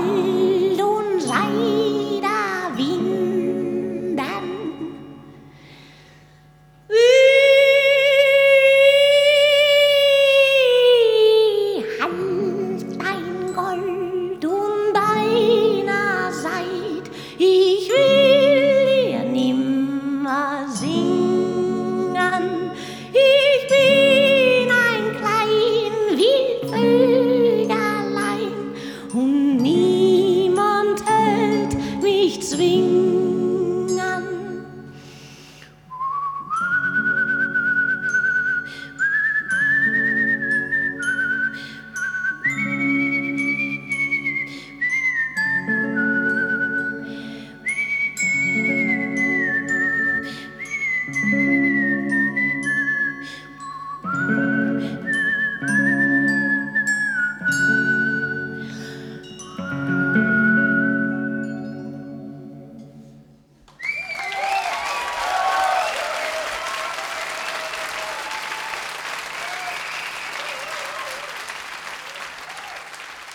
Und Seide